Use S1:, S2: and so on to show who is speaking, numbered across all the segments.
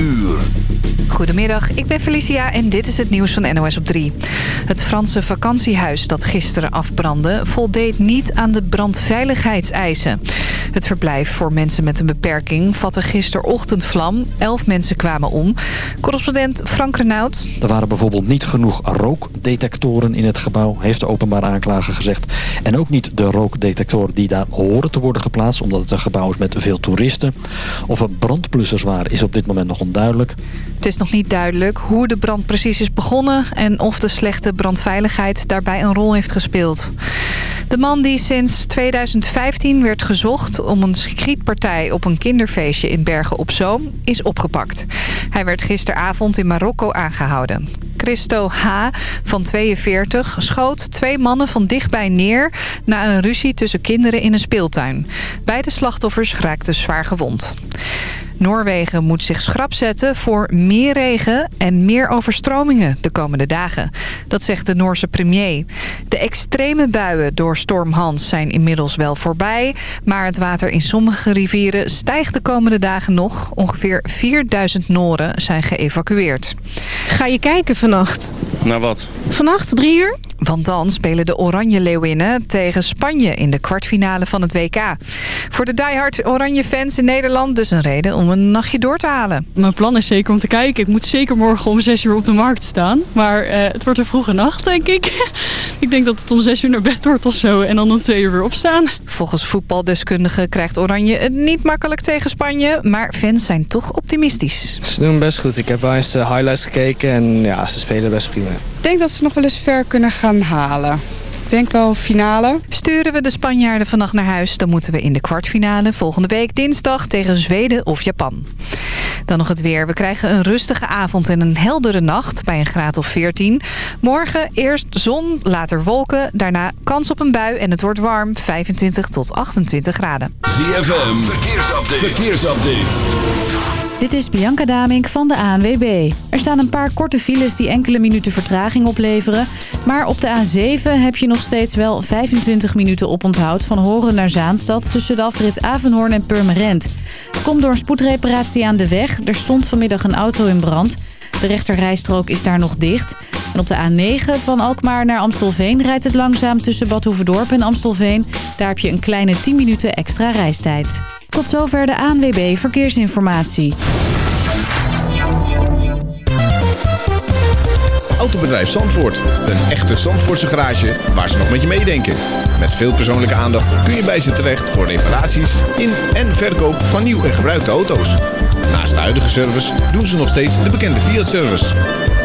S1: uur.
S2: Goedemiddag, ik ben Felicia en dit is het nieuws van NOS op 3. Het Franse vakantiehuis dat gisteren afbrandde... voldeed niet aan de brandveiligheidseisen. Het verblijf voor mensen met een beperking vatte gisterochtend vlam. Elf mensen kwamen om. Correspondent Frank Renaud.
S3: Er waren bijvoorbeeld niet genoeg rookdetectoren in het gebouw... heeft de openbaar aanklager gezegd. En ook niet de rookdetectoren die daar horen te worden geplaatst... omdat het een gebouw is met veel toeristen. Of er brandblussers waren is op dit moment nog onduidelijk.
S2: Het is nog niet duidelijk hoe de brand precies is begonnen... en of de slechte brandveiligheid daarbij een rol heeft gespeeld. De man die sinds 2015 werd gezocht om een schietpartij op een kinderfeestje in Bergen op Zoom is opgepakt. Hij werd gisteravond in Marokko aangehouden. Christo H. van 42 schoot twee mannen van dichtbij neer... na een ruzie tussen kinderen in een speeltuin. Beide slachtoffers raakten zwaar gewond. Noorwegen moet zich schrap zetten voor meer regen en meer overstromingen de komende dagen. Dat zegt de Noorse premier. De extreme buien door storm Hans zijn inmiddels wel voorbij. Maar het water in sommige rivieren stijgt de komende dagen nog. Ongeveer 4000 Noren zijn geëvacueerd.
S4: Ga je kijken vannacht?
S5: Naar wat?
S4: Vannacht, drie uur?
S2: Want dan spelen de Oranje Leeuwinnen tegen Spanje in de kwartfinale van het WK. Voor de diehard Oranje fans in Nederland dus een reden om een nachtje door te halen.
S6: Mijn plan is zeker om te kijken. Ik moet zeker morgen om 6 uur op de markt staan. Maar uh, het wordt een vroege nacht, denk ik. ik denk dat het om 6 uur naar bed wordt of zo. En dan om 2 uur weer opstaan.
S2: Volgens voetbaldeskundigen krijgt Oranje het niet makkelijk tegen Spanje. Maar fans zijn toch optimistisch.
S7: Ze doen best goed. Ik heb wel eens de highlights gekeken. En ja, ze spelen best prima.
S8: Ik denk dat ze nog wel eens ver kunnen gaan halen. Ik denk wel finale.
S2: Sturen we de Spanjaarden vannacht naar huis... dan moeten we in de kwartfinale volgende week dinsdag tegen Zweden of Japan. Dan nog het weer. We krijgen een rustige avond en een heldere nacht bij een graad of 14. Morgen eerst zon, later wolken, daarna kans op een bui... en het wordt warm, 25 tot 28 graden.
S1: ZFM, verkeersupdate. verkeersupdate.
S9: Dit is Bianca Damink van de ANWB. Er staan een paar korte files die enkele minuten vertraging opleveren. Maar op de A7 heb je nog steeds wel 25 minuten oponthoud van Horen naar Zaanstad... tussen de afrit Avenhoorn en Purmerend. Komt door een spoedreparatie aan de weg. Er stond vanmiddag een auto in brand. De rechterrijstrook is daar nog dicht. En op de A9 van Alkmaar naar Amstelveen rijdt het langzaam tussen Bad Hoeverdorp en Amstelveen. Daar heb je een kleine 10 minuten extra reistijd. Tot zover de ANWB Verkeersinformatie.
S10: Autobedrijf Zandvoort. Een echte Zandvoortse garage waar ze nog met je meedenken. Met veel persoonlijke aandacht kun je bij ze terecht voor reparaties in en verkoop van nieuw en gebruikte auto's. Naast de huidige service doen ze nog steeds de bekende Fiat-service.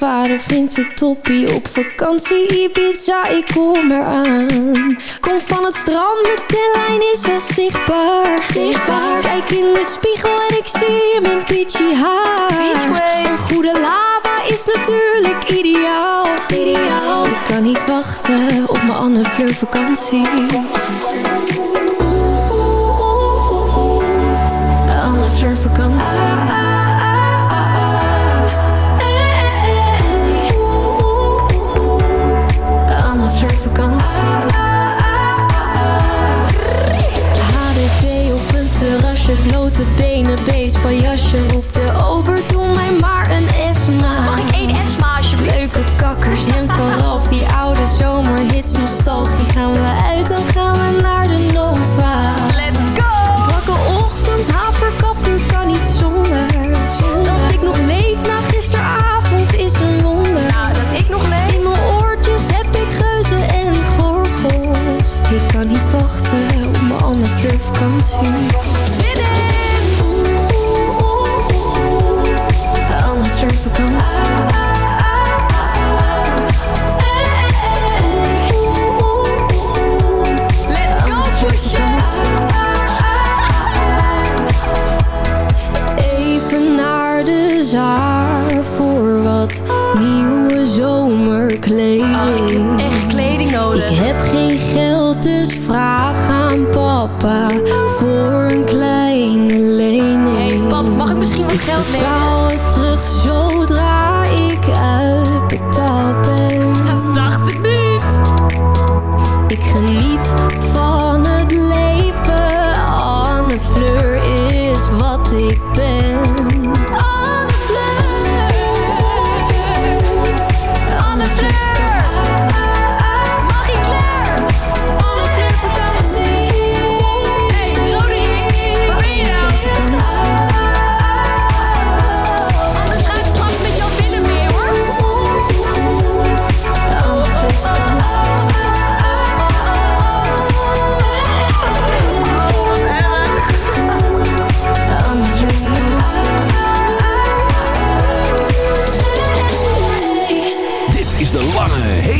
S11: vader vindt het toppie Op vakantie Ibiza, ik kom eraan. Kom van het strand, mijn tellijn is al zichtbaar. zichtbaar. Kijk in de spiegel en ik zie mijn peachy haar. Een goede lava is natuurlijk ideaal, ideaal. Ik kan niet wachten op mijn Anne Fleur bene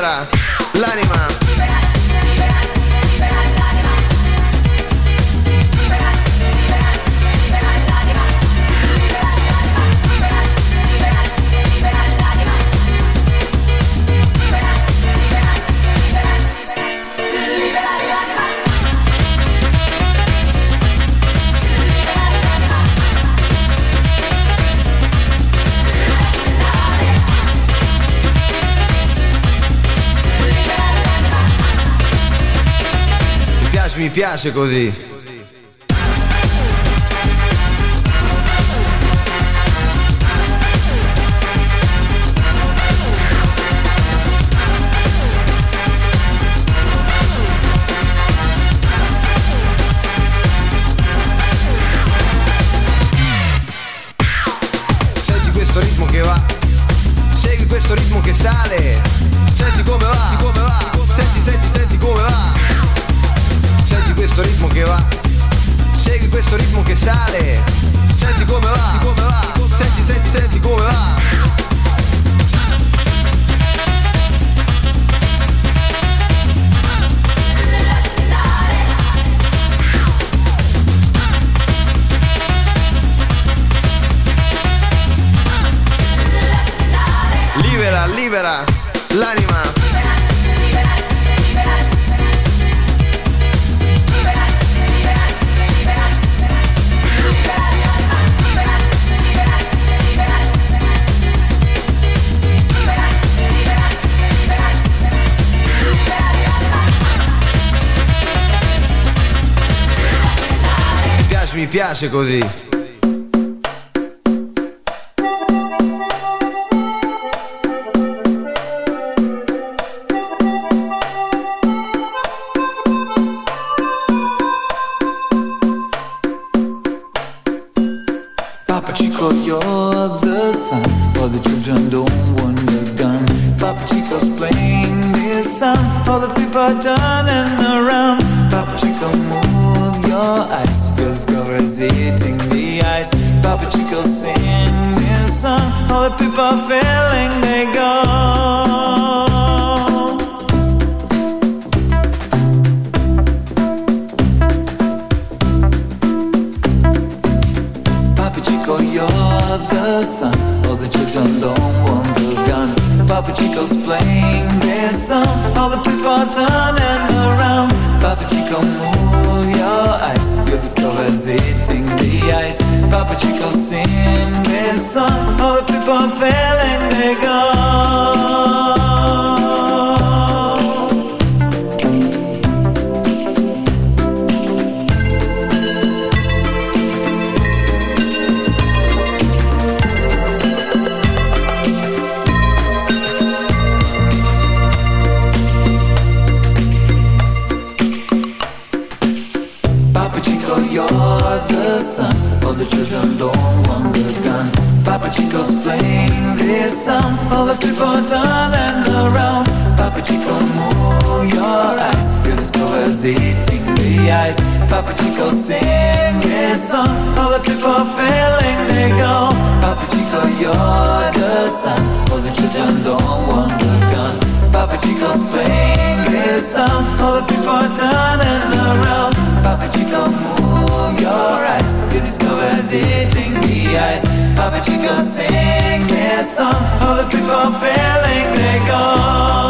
S12: esperar. mi piace così. mi piace così. but you gon' sing this song. All the people feeling they're gone.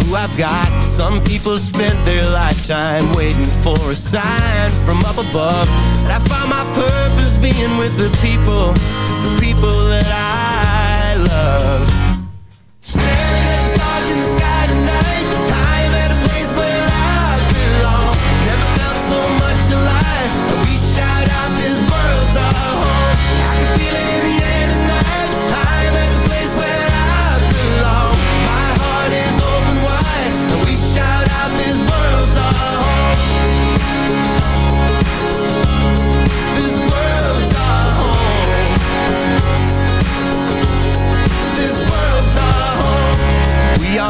S13: I've got. Some people spent their lifetime waiting for a sign from up above. And I found my purpose being with the people, the people that I love.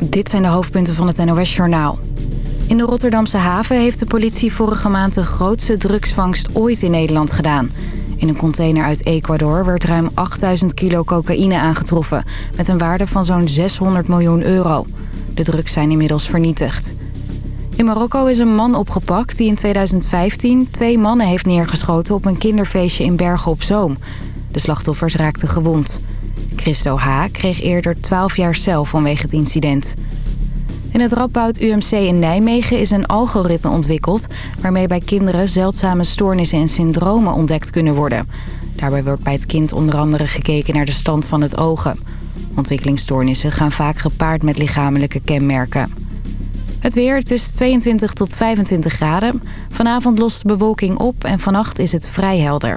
S14: Dit zijn de hoofdpunten van het NOS-journaal. In de Rotterdamse haven heeft de politie vorige maand de grootste drugsvangst ooit in Nederland gedaan. In een container uit Ecuador werd ruim 8000 kilo cocaïne aangetroffen... met een waarde van zo'n 600 miljoen euro. De drugs zijn inmiddels vernietigd. In Marokko is een man opgepakt die in 2015 twee mannen heeft neergeschoten... op een kinderfeestje in Bergen op Zoom. De slachtoffers raakten gewond. Christo H. kreeg eerder 12 jaar cel vanwege het incident. In het Radboud UMC in Nijmegen is een algoritme ontwikkeld... waarmee bij kinderen zeldzame stoornissen en syndromen ontdekt kunnen worden. Daarbij wordt bij het kind onder andere gekeken naar de stand van het ogen. Ontwikkelingsstoornissen gaan vaak gepaard met lichamelijke kenmerken. Het weer, het is 22 tot 25 graden. Vanavond lost de bewolking op en vannacht is het vrij helder.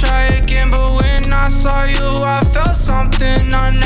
S15: Try again. But when I saw you, I felt something I never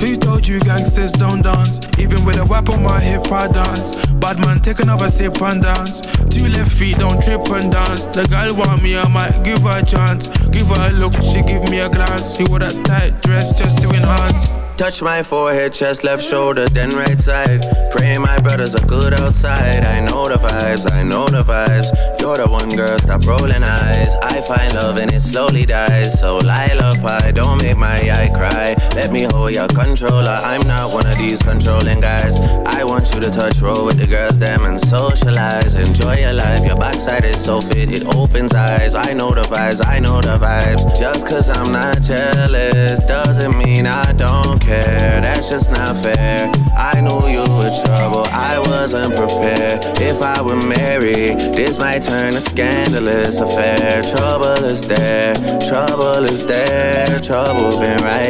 S16: Who told you gangsters don't dance? Even with a whip on my hip, I dance. Bad man, take another sip and dance. Two left feet, don't trip and dance. The girl want me, I might give her a chance. Give her a look, she give me a glance. She wore that tight dress just to enhance.
S17: Touch my forehead, chest, left shoulder, then right side. Pray my brothers are good outside. I know the vibes, I know the vibes. You're the one girl, stop rolling eyes. I find love and it slowly dies. So lullaby, don't make my eye cry. Let me hold your controller. I'm not one of these controlling guys. I want you to touch roll with the girls, them and socialize. Enjoy your life, your backside is so fit, it opens eyes. I know the vibes, I know the vibes. Just cause I'm not jealous doesn't mean I don't care. That's just not fair. I knew you were trouble, I wasn't prepared. If I were married, this might turn a scandalous affair. Trouble is there, trouble is there, trouble been right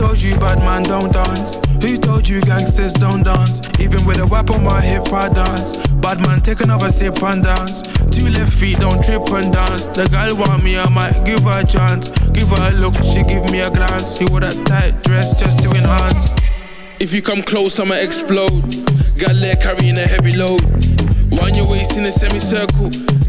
S16: Told you bad man don't dance? Who told you gangsters don't dance? Even with a whip on my hip, I dance. Bad man, take another sip and dance. Two left feet, don't trip and dance. The girl want me, I might give her a chance. Give her a look, she give me a glance. She wore that tight dress just to enhance.
S18: If you come close, I'ma explode. Got leg carrying a heavy load. Wind your waist in a semicircle.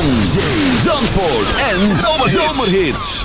S1: Zee, Zandvoort en Zomerhits.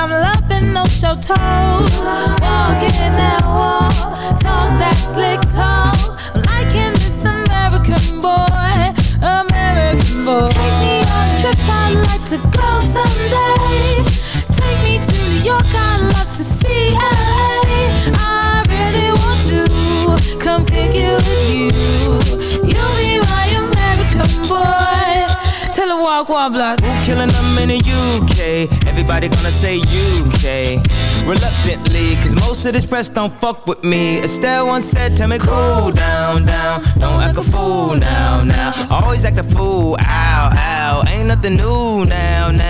S5: I'm loving no show toes. Walking that walk, talk that slick talk. I'm liking this American boy, American boy. Take me on a trip, I'd like to go someday. Take me to New York, I'd love to see One block.
S19: Who killing them in the UK? Everybody gonna say UK. Reluctantly, cause most of this press don't fuck with me. Estelle once said, tell me cool down, down. Don't act a fool now, now. Always act a fool, ow, ow. Ain't nothing new now, now.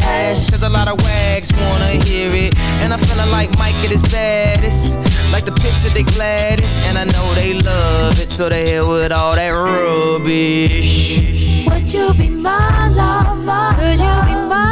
S19: cash. Cause a lot of wags wanna hear it. And I'm feeling like Mike at his baddest. Like the pips at the gladdest. And I know they love it, so they hit with all that rubbish.
S5: Would you be my lover? Could you be mine?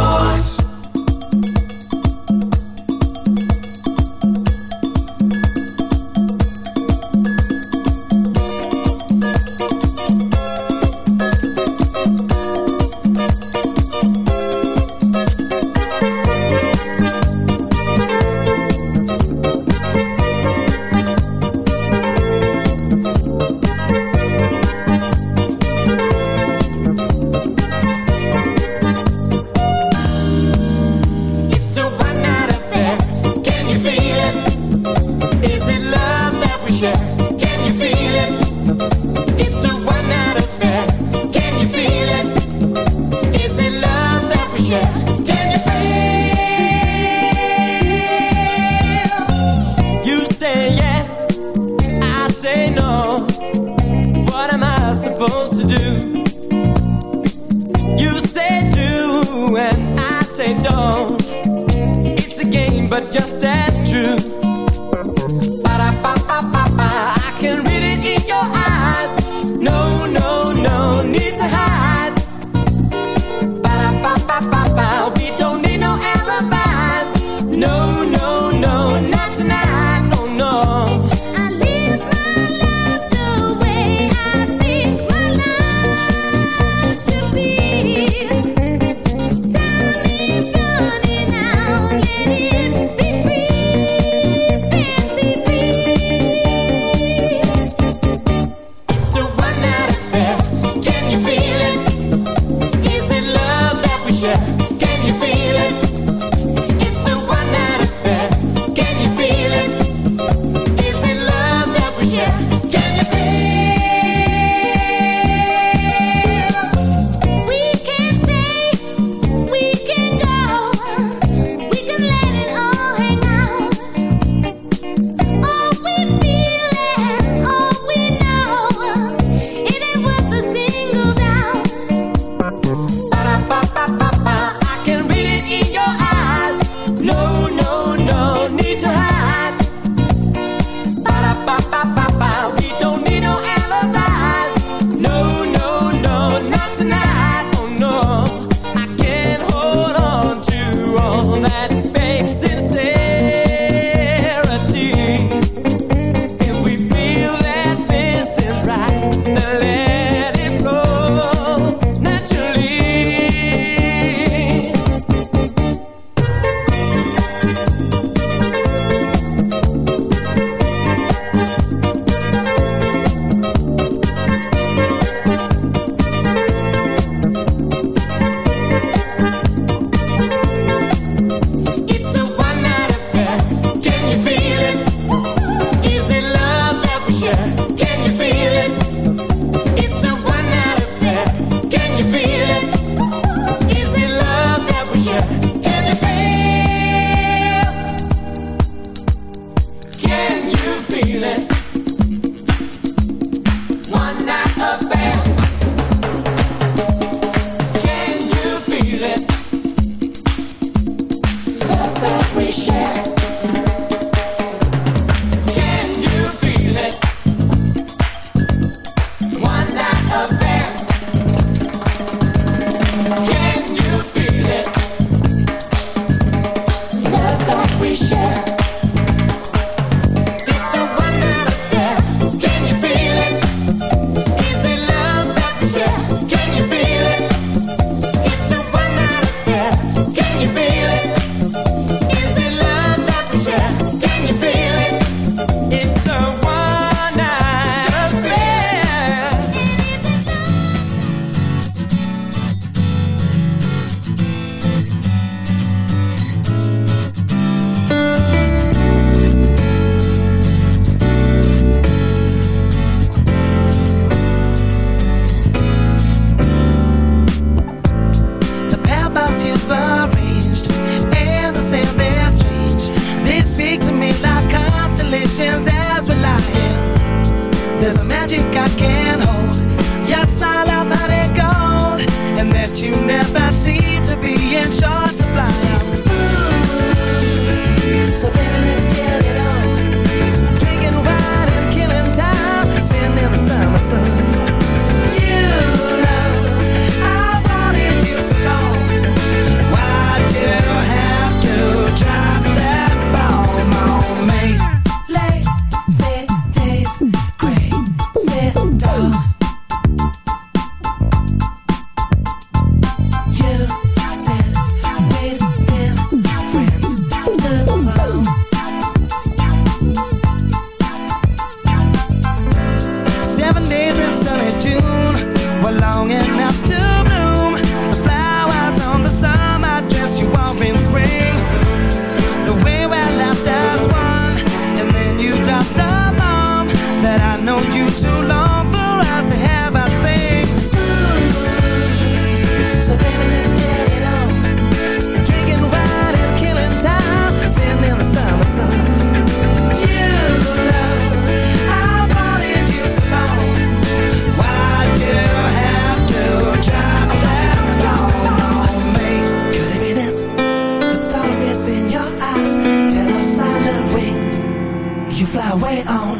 S19: highway on.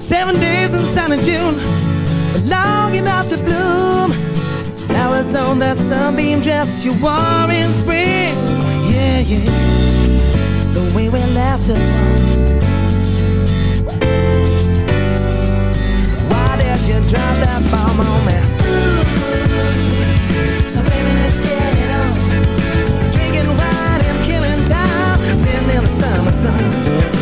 S19: Seven days in sunny June, long enough to bloom. Flowers on that sunbeam dress you wore in spring. Yeah, yeah. The way we left us one. Why did you drop that bomb on me? So baby, let's get it on. Drinking wine and killing time, sitting in the summer sun.